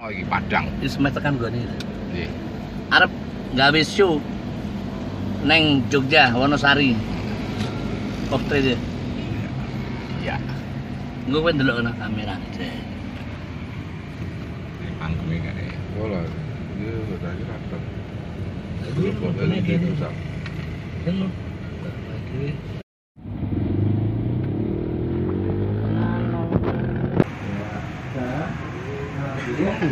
Oh, iki Padang. Wis meh tekan gone. Nggih. Arep gawe show neng Jogja, Wonosari. Portrait ya. Ya. Engko kowe ndelok nang kamera. Cek. Anggeme kare. Bola. Dia sudah rapet. Ini fotonya gini. Kan lu lagi.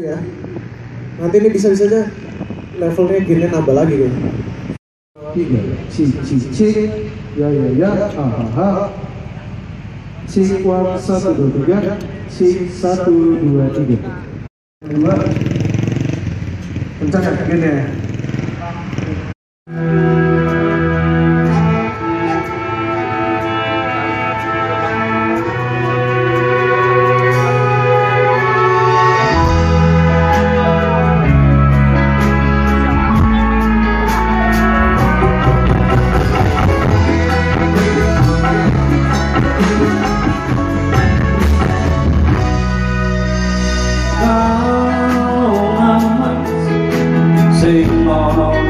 ya. Nanti ini bisa bisa aja levelnya gini nambah lagi kan tiga si si si. Ya ya ya. Ah si kuat satu dua tiga. Si satu dua tiga. Dua. Kencang gini ya Sing along.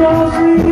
crossing